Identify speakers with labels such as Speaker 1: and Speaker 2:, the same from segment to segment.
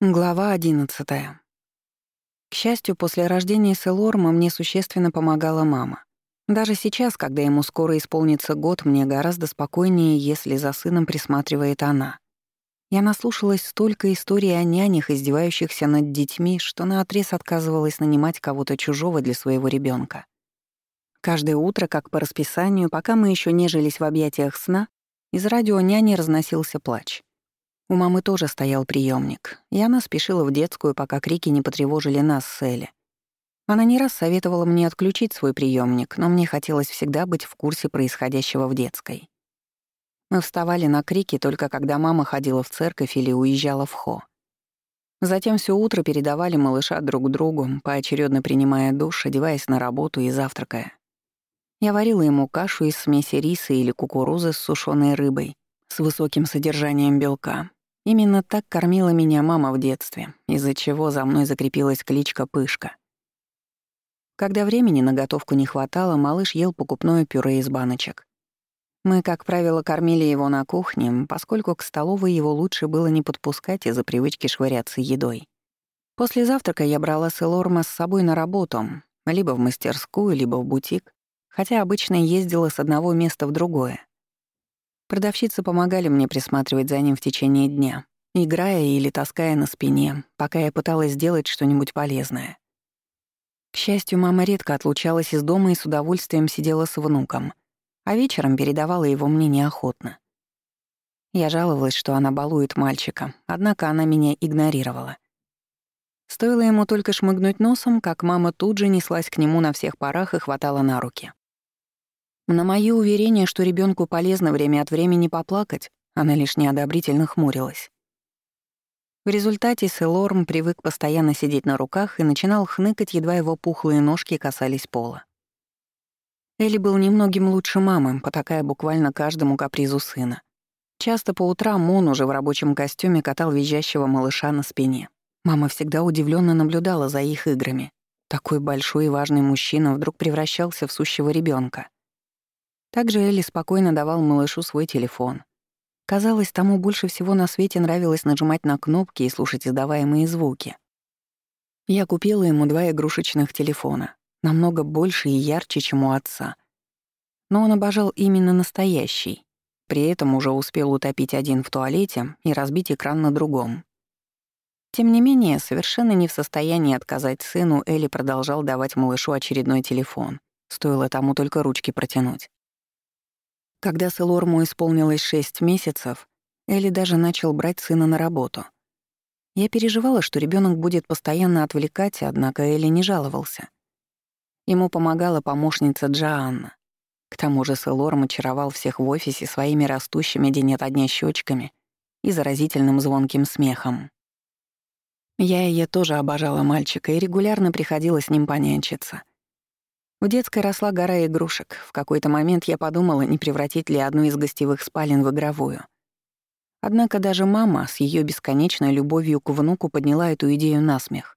Speaker 1: Глава 11. К счастью, после рождения Селорма мне существенно помогала мама. Даже сейчас, когда ему скоро исполнится год, мне гораздо спокойнее, если за сыном присматривает она. Я наслушалась столько историй о нянях, издевающихся над детьми, что наотрез отказывалась нанимать кого-то чужого для своего ребенка. Каждое утро, как по расписанию, пока мы еще нежились в объятиях сна, из радио няни разносился плач. У мамы тоже стоял приемник, и она спешила в детскую, пока крики не потревожили нас с Элли. Она не раз советовала мне отключить свой приемник, но мне хотелось всегда быть в курсе происходящего в детской. Мы вставали на крики только когда мама ходила в церковь или уезжала в Хо. Затем все утро передавали малыша друг другу, поочередно принимая душ, одеваясь на работу и завтракая. Я варила ему кашу из смеси риса или кукурузы с сушеной рыбой с высоким содержанием белка, Именно так кормила меня мама в детстве, из-за чего за мной закрепилась кличка Пышка. Когда времени на готовку не хватало, малыш ел покупное пюре из баночек. Мы, как правило, кормили его на кухне, поскольку к столовой его лучше было не подпускать из-за привычки швыряться едой. После завтрака я брала Селорма с собой на работу, либо в мастерскую, либо в бутик, хотя обычно ездила с одного места в другое. Продавщицы помогали мне присматривать за ним в течение дня, играя или таская на спине, пока я пыталась сделать что-нибудь полезное. К счастью, мама редко отлучалась из дома и с удовольствием сидела с внуком, а вечером передавала его мне неохотно. Я жаловалась, что она балует мальчика, однако она меня игнорировала. Стоило ему только шмыгнуть носом, как мама тут же неслась к нему на всех парах и хватала на руки. На мои уверения, что ребенку полезно время от времени поплакать, она лишь неодобрительно хмурилась. В результате Селорм привык постоянно сидеть на руках и начинал хныкать, едва его пухлые ножки касались пола. Элли был немногим лучше мамы, потакая буквально каждому капризу сына. Часто по утрам он уже в рабочем костюме катал визжащего малыша на спине. Мама всегда удивленно наблюдала за их играми. Такой большой и важный мужчина вдруг превращался в сущего ребенка. Также Элли спокойно давал малышу свой телефон. Казалось, тому больше всего на свете нравилось нажимать на кнопки и слушать издаваемые звуки. Я купила ему два игрушечных телефона, намного больше и ярче, чем у отца. Но он обожал именно настоящий. При этом уже успел утопить один в туалете и разбить экран на другом. Тем не менее, совершенно не в состоянии отказать сыну, Элли продолжал давать малышу очередной телефон. Стоило тому только ручки протянуть. Когда Селорму исполнилось шесть месяцев, Элли даже начал брать сына на работу. Я переживала, что ребенок будет постоянно отвлекать, однако Элли не жаловался. Ему помогала помощница Джоанна. К тому же Селорм очаровал всех в офисе своими растущими день ото дня щечками и заразительным звонким смехом. Я ее тоже обожала мальчика и регулярно приходила с ним понянчиться. В детской росла гора игрушек. В какой-то момент я подумала, не превратить ли одну из гостевых спален в игровую. Однако даже мама с ее бесконечной любовью к внуку подняла эту идею на смех.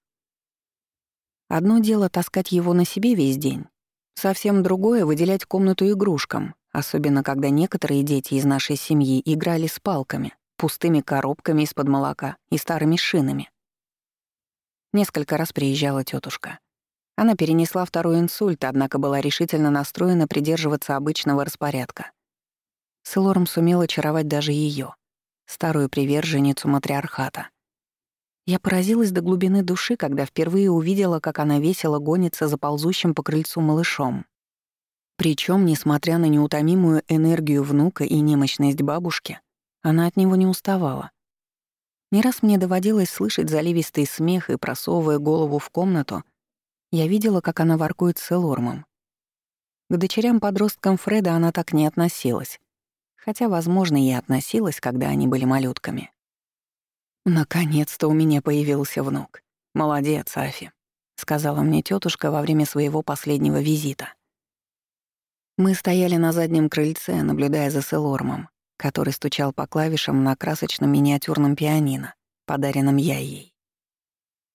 Speaker 1: Одно дело таскать его на себе весь день, совсем другое — выделять комнату игрушкам, особенно когда некоторые дети из нашей семьи играли с палками, пустыми коробками из-под молока и старыми шинами. Несколько раз приезжала тетушка. Она перенесла второй инсульт, однако была решительно настроена придерживаться обычного распорядка. Селорм сумел очаровать даже ее, старую приверженницу матриархата. Я поразилась до глубины души, когда впервые увидела, как она весело гонится за ползущим по крыльцу малышом. Причем, несмотря на неутомимую энергию внука и немощность бабушки, она от него не уставала. Не раз мне доводилось слышать заливистый смех и, просовывая голову в комнату, я видела, как она воркует с Элормом. К дочерям-подросткам Фреда она так не относилась. Хотя, возможно, и относилась, когда они были малютками. «Наконец-то у меня появился внук. Молодец, Афи», — сказала мне тетушка во время своего последнего визита. Мы стояли на заднем крыльце, наблюдая за Селормом, который стучал по клавишам на красочном миниатюрном пианино, подаренном я ей.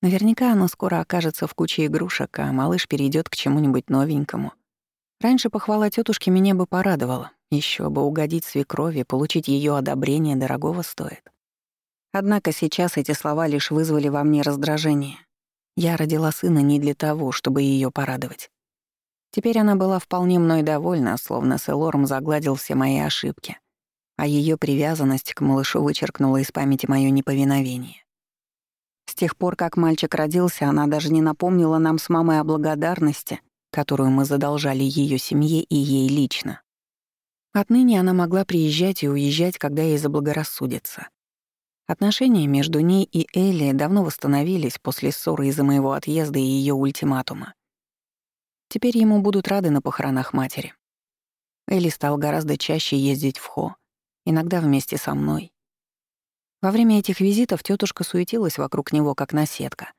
Speaker 1: Наверняка оно скоро окажется в куче игрушек, а малыш перейдет к чему-нибудь новенькому. Раньше похвала тетушки меня бы порадовала. Еще бы угодить свекрови, получить ее одобрение дорогого стоит. Однако сейчас эти слова лишь вызвали во мне раздражение. Я родила сына не для того, чтобы ее порадовать. Теперь она была вполне мной довольна, словно Селорм загладил все мои ошибки, а ее привязанность к малышу вычеркнула из памяти мое неповиновение. С тех пор, как мальчик родился, она даже не напомнила нам с мамой о благодарности, которую мы задолжали ее семье и ей лично. Отныне она могла приезжать и уезжать, когда ей заблагорассудится. Отношения между ней и Элли давно восстановились после ссоры из-за моего отъезда и ее ультиматума. Теперь ему будут рады на похоронах матери. Элли стал гораздо чаще ездить в Хо, иногда вместе со мной. Во время этих визитов тетушка суетилась вокруг него, как наседка.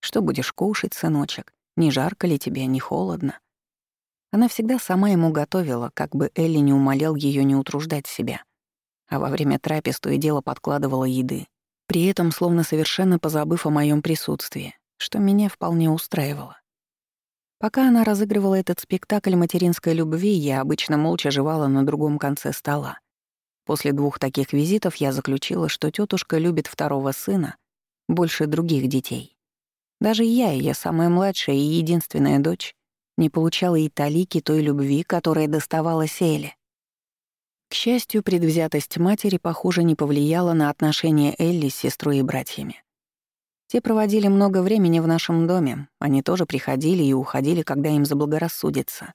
Speaker 1: «Что будешь кушать, сыночек? Не жарко ли тебе, не холодно?» Она всегда сама ему готовила, как бы Элли не умолял ее не утруждать себя — а во время трапез то и дело подкладывала еды, при этом словно совершенно позабыв о моем присутствии, что меня вполне устраивало. Пока она разыгрывала этот спектакль материнской любви, я обычно молча жевала на другом конце стола. После двух таких визитов я заключила, что тетушка любит второго сына больше других детей. Даже я, ее самая младшая и единственная дочь, не получала и талики той любви, которая доставалась Эле. К счастью, предвзятость матери, похоже, не повлияла на отношения Элли с сестрой и братьями. Те проводили много времени в нашем доме, они тоже приходили и уходили, когда им заблагорассудится.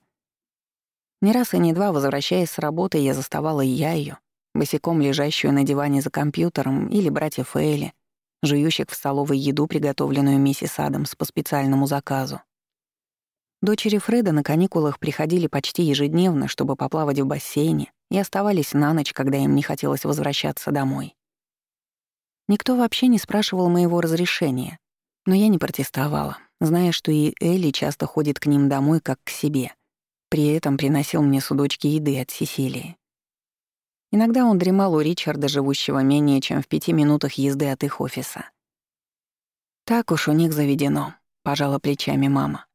Speaker 1: Не раз и не два, возвращаясь с работы, я заставала я ее, босиком лежащую на диване за компьютером, или братьев Элли, жующих в столовой еду, приготовленную миссис Адамс по специальному заказу. Дочери Фреда на каникулах приходили почти ежедневно, чтобы поплавать в бассейне, и оставались на ночь, когда им не хотелось возвращаться домой. Никто вообще не спрашивал моего разрешения, но я не протестовала, зная, что и Элли часто ходит к ним домой как к себе. При этом приносил мне судочки еды от Сесилии. Иногда он дремал у Ричарда, живущего менее чем в пяти минутах езды от их офиса. «Так уж у них заведено», — пожала плечами мама.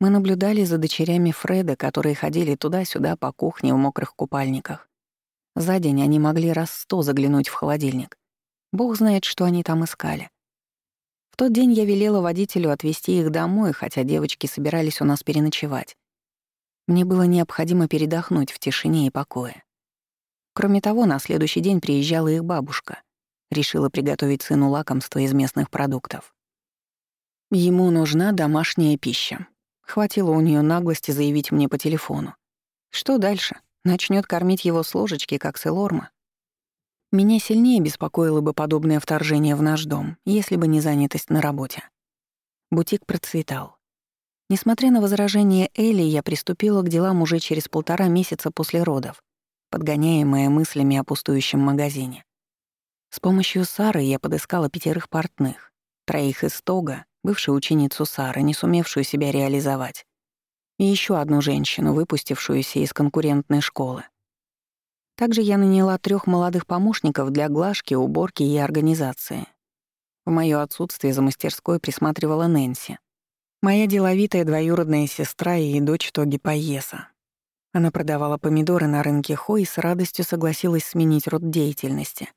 Speaker 1: Мы наблюдали за дочерями Фреда, которые ходили туда-сюда по кухне в мокрых купальниках. За день они могли раз сто заглянуть в холодильник. Бог знает, что они там искали. В тот день я велела водителю отвезти их домой, хотя девочки собирались у нас переночевать. Мне было необходимо передохнуть в тишине и покое. Кроме того, на следующий день приезжала их бабушка. Решила приготовить сыну лакомство из местных продуктов. Ему нужна домашняя пища, Хватило у нее наглости заявить мне по телефону. Что дальше? Начнет кормить его с ложечки, как Селорма? Меня сильнее беспокоило бы подобное вторжение в наш дом, если бы не занятость на работе. Бутик процветал. Несмотря на возражение Элли, я приступила к делам уже через полтора месяца после родов, подгоняемая мыслями о пустующем магазине. С помощью Сары я подыскала пятерых портных, троих из Тога, бывшую ученицу Сары, не сумевшую себя реализовать, и еще одну женщину, выпустившуюся из конкурентной школы. Также я наняла трех молодых помощников для глажки, уборки и организации. В моё отсутствие за мастерской присматривала Нэнси, моя деловитая двоюродная сестра и дочь Тоги Паеса. Она продавала помидоры на рынке Хо и с радостью согласилась сменить род деятельности.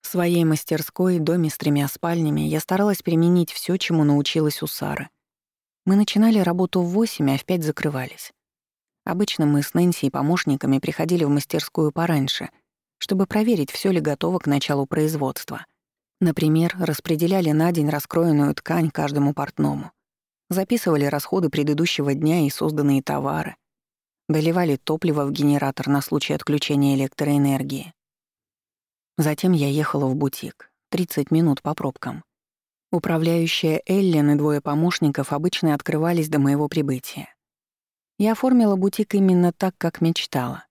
Speaker 1: В своей мастерской, доме с тремя спальнями, я старалась применить все, чему научилась у Сары. Мы начинали работу в восемь, а в пять закрывались. Обычно мы с Нэнси и помощниками приходили в мастерскую пораньше, чтобы проверить, все ли готово к началу производства. Например, распределяли на день раскроенную ткань каждому портному, записывали расходы предыдущего дня и созданные товары, доливали топливо в генератор на случай отключения электроэнергии, Затем я ехала в бутик. 30 минут по пробкам. Управляющая Эллен и двое помощников обычно открывались до моего прибытия. Я оформила бутик именно так, как мечтала.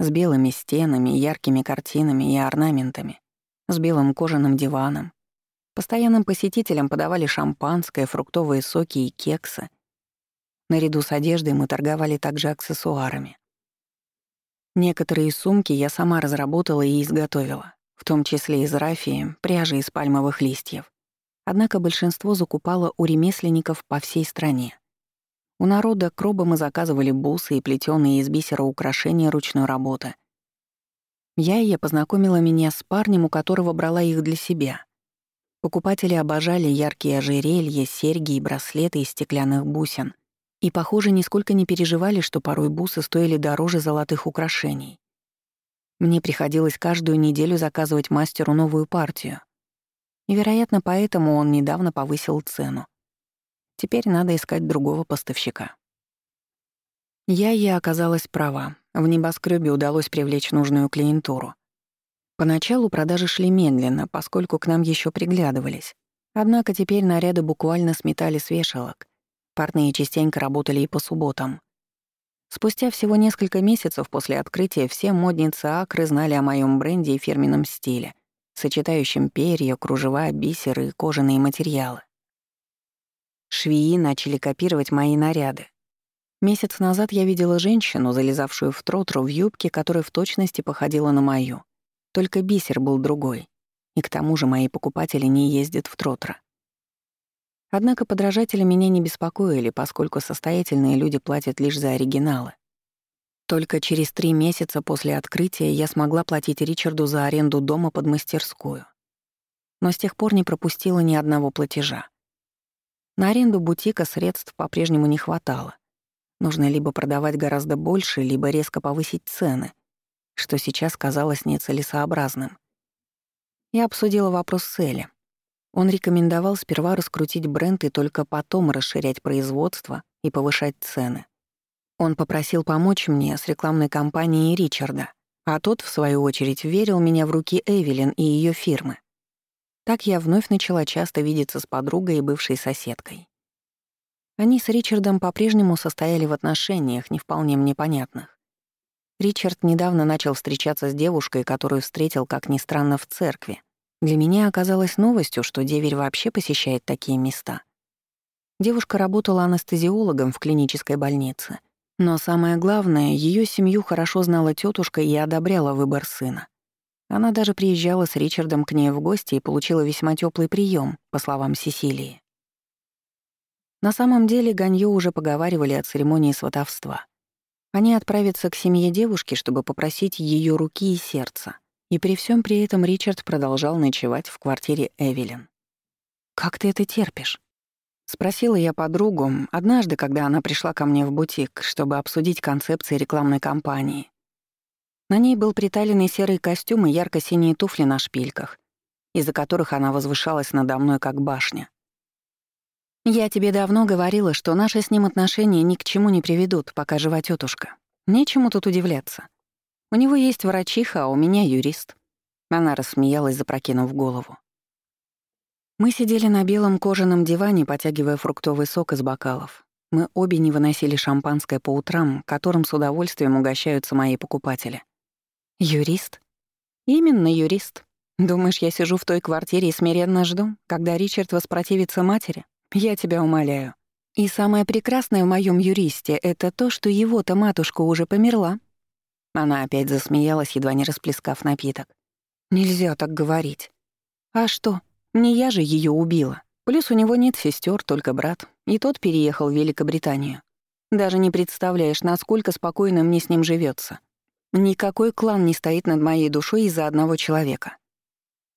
Speaker 1: С белыми стенами, яркими картинами и орнаментами, с белым кожаным диваном. Постоянным посетителям подавали шампанское, фруктовые соки и кексы. Наряду с одеждой мы торговали также аксессуарами. Некоторые сумки я сама разработала и изготовила в том числе из рафии, пряжи из пальмовых листьев. Однако большинство закупало у ремесленников по всей стране. У народа кроба мы заказывали бусы и плетёные из бисера украшения ручной работы. Яя познакомила меня с парнем, у которого брала их для себя. Покупатели обожали яркие ожерелья, серьги и браслеты из стеклянных бусин. И, похоже, нисколько не переживали, что порой бусы стоили дороже золотых украшений. Мне приходилось каждую неделю заказывать мастеру новую партию. И, вероятно, поэтому он недавно повысил цену. Теперь надо искать другого поставщика. Я и оказалась права. В небоскребе удалось привлечь нужную клиентуру. Поначалу продажи шли медленно, поскольку к нам еще приглядывались. Однако теперь наряды буквально сметали с вешалок. Парные частенько работали и по субботам. Спустя всего несколько месяцев после открытия все модницы Акры знали о моем бренде и фирменном стиле, сочетающем перья, кружева, бисеры и кожаные материалы. Швеи начали копировать мои наряды, Месяц назад я видела женщину, залезавшую в тротру в юбке, которая в точности походила на мою. Только бисер был другой. И к тому же мои покупатели не ездят в тротро. Однако подражатели меня не беспокоили, поскольку состоятельные люди платят лишь за оригиналы. Только через три месяца после открытия я смогла платить Ричарду за аренду дома под мастерскую. Но с тех пор не пропустила ни одного платежа. На аренду бутика средств по-прежнему не хватало. Нужно либо продавать гораздо больше, либо резко повысить цены, что сейчас казалось нецелесообразным. Я обсудила вопрос с Элли. Он рекомендовал сперва раскрутить бренд и только потом расширять производство и повышать цены. Он попросил помочь мне с рекламной кампанией Ричарда, а тот, в свою очередь, верил меня в руки Эвелин и ее фирмы. Так я вновь начала часто видеться с подругой и бывшей соседкой. Они с Ричардом по-прежнему состояли в отношениях, не вполне мне понятных. Ричард недавно начал встречаться с девушкой, которую встретил, как ни странно, в церкви. Для меня оказалось новостью, что деверь вообще посещает такие места. Девушка работала анестезиологом в клинической больнице. Но самое главное, ее семью хорошо знала тетушка и одобряла выбор сына. Она даже приезжала с Ричардом к ней в гости и получила весьма теплый прием, по словам Сесилии. На самом деле Ганью уже поговаривали о церемонии сватовства. Они отправятся к семье девушки, чтобы попросить ее руки и сердца. И при всем при этом Ричард продолжал ночевать в квартире Эвелин. «Как ты это терпишь?» — спросила я подругу однажды, когда она пришла ко мне в бутик, чтобы обсудить концепции рекламной кампании. На ней был приталенный серый костюм и ярко-синие туфли на шпильках, из-за которых она возвышалась надо мной как башня. «Я тебе давно говорила, что наши с ним отношения ни к чему не приведут, пока жива тетушка. Нечему тут удивляться. У него есть врачиха, а у меня юрист». Она рассмеялась, запрокинув голову. Мы сидели на белом кожаном диване, потягивая фруктовый сок из бокалов. Мы обе не выносили шампанское по утрам, которым с удовольствием угощаются мои покупатели. «Юрист?» «Именно юрист. Думаешь, я сижу в той квартире и смиренно жду, когда Ричард воспротивится матери? Я тебя умоляю. И самое прекрасное в моем юристе — это то, что его-то матушка уже померла». Она опять засмеялась, едва не расплескав напиток. «Нельзя так говорить. А что, не я же ее убила. Плюс у него нет сестер, только брат. И тот переехал в Великобританию. Даже не представляешь, насколько спокойно мне с ним живется. Никакой клан не стоит над моей душой из-за одного человека.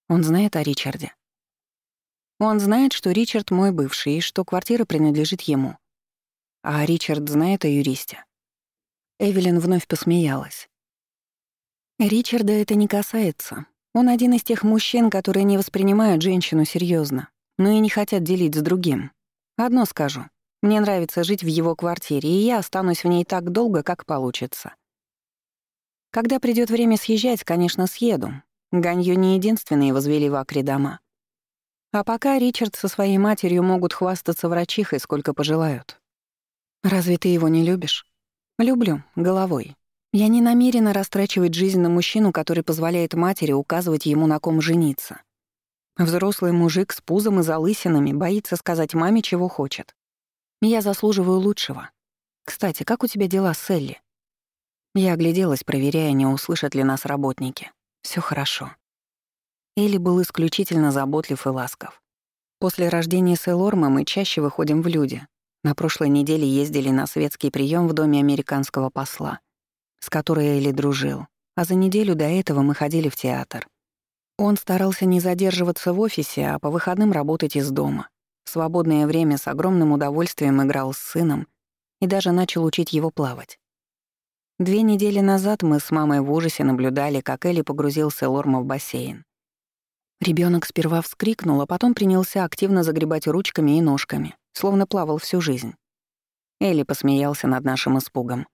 Speaker 1: Он знает о Ричарде. Он знает, что Ричард мой бывший и что квартира принадлежит ему. А Ричард знает о юристе. Эвелин вновь посмеялась. Ричарда это не касается. Он один из тех мужчин, которые не воспринимают женщину серьезно, но и не хотят делить с другим. Одно скажу. Мне нравится жить в его квартире, и я останусь в ней так долго, как получится. Когда придет время съезжать, конечно, съеду. Ганью не единственные возвели в Акре дома. А пока Ричард со своей матерью могут хвастаться врачихой, сколько пожелают. Разве ты его не любишь? Люблю, головой. Я не намерена растрачивать жизнь на мужчину, который позволяет матери указывать ему, на ком жениться. Взрослый мужик с пузом и залысинами боится сказать маме, чего хочет. Я заслуживаю лучшего. Кстати, как у тебя дела с Элли? Я огляделась, проверяя, не услышат ли нас работники. Все хорошо. Элли был исключительно заботлив и ласков. После рождения Сэлорма мы чаще выходим в люди. На прошлой неделе ездили на светский прием в доме американского посла, с которой Элли дружил. А за неделю до этого мы ходили в театр. Он старался не задерживаться в офисе, а по выходным работать из дома. В свободное время с огромным удовольствием играл с сыном и даже начал учить его плавать. Две недели назад мы с мамой в ужасе наблюдали, как Элли погрузился Лорма в бассейн. Ребенок сперва вскрикнул, а потом принялся активно загребать ручками и ножками, словно плавал всю жизнь. Элли посмеялся над нашим испугом.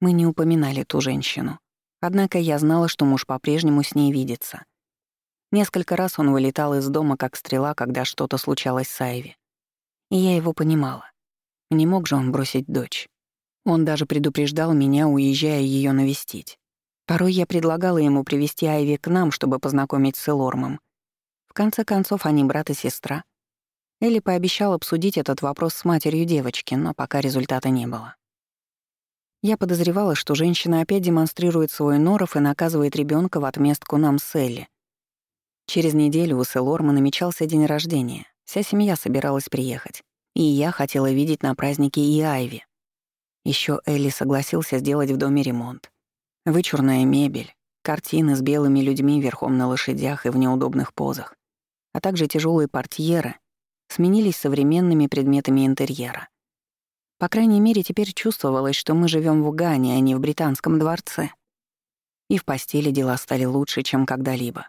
Speaker 1: Мы не упоминали ту женщину. Однако я знала, что муж по-прежнему с ней видится. Несколько раз он вылетал из дома как стрела, когда что-то случалось с Айви. И я его понимала. Не мог же он бросить дочь. Он даже предупреждал меня, уезжая ее навестить. Порой я предлагала ему привести Айви к нам, чтобы познакомить с Элормом. В конце концов, они брат и сестра. Элли пообещал обсудить этот вопрос с матерью девочки, но пока результата не было. Я подозревала, что женщина опять демонстрирует свой норов и наказывает ребенка в отместку нам с Элли. Через неделю у Селорма намечался день рождения. Вся семья собиралась приехать. И я хотела видеть на празднике и Айви. Еще Элли согласился сделать в доме ремонт. Вычурная мебель, картины с белыми людьми верхом на лошадях и в неудобных позах, а также тяжелые портьеры сменились современными предметами интерьера. По крайней мере, теперь чувствовалось, что мы живем в Угане, а не в британском дворце. И в постели дела стали лучше, чем когда-либо.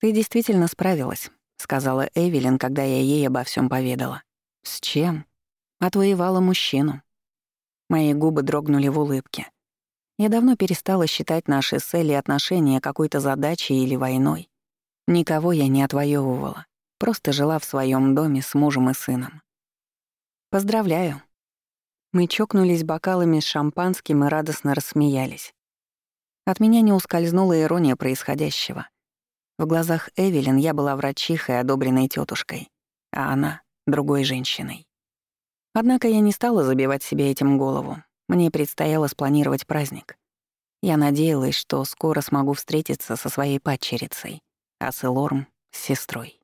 Speaker 1: «Ты действительно справилась», — сказала Эвелин, когда я ей обо всем поведала. «С чем?» «Отвоевала мужчину». Мои губы дрогнули в улыбке. Я давно перестала считать наши с отношения какой-то задачей или войной. Никого я не отвоевывала, просто жила в своем доме с мужем и сыном. Поздравляю. Мы чокнулись бокалами с шампанским и радостно рассмеялись. От меня не ускользнула ирония происходящего. В глазах Эвелин я была врачихой, одобренной тетушкой, а она — другой женщиной. Однако я не стала забивать себе этим голову. Мне предстояло спланировать праздник. Я надеялась, что скоро смогу встретиться со своей падчерицей, а с Элорм — с сестрой.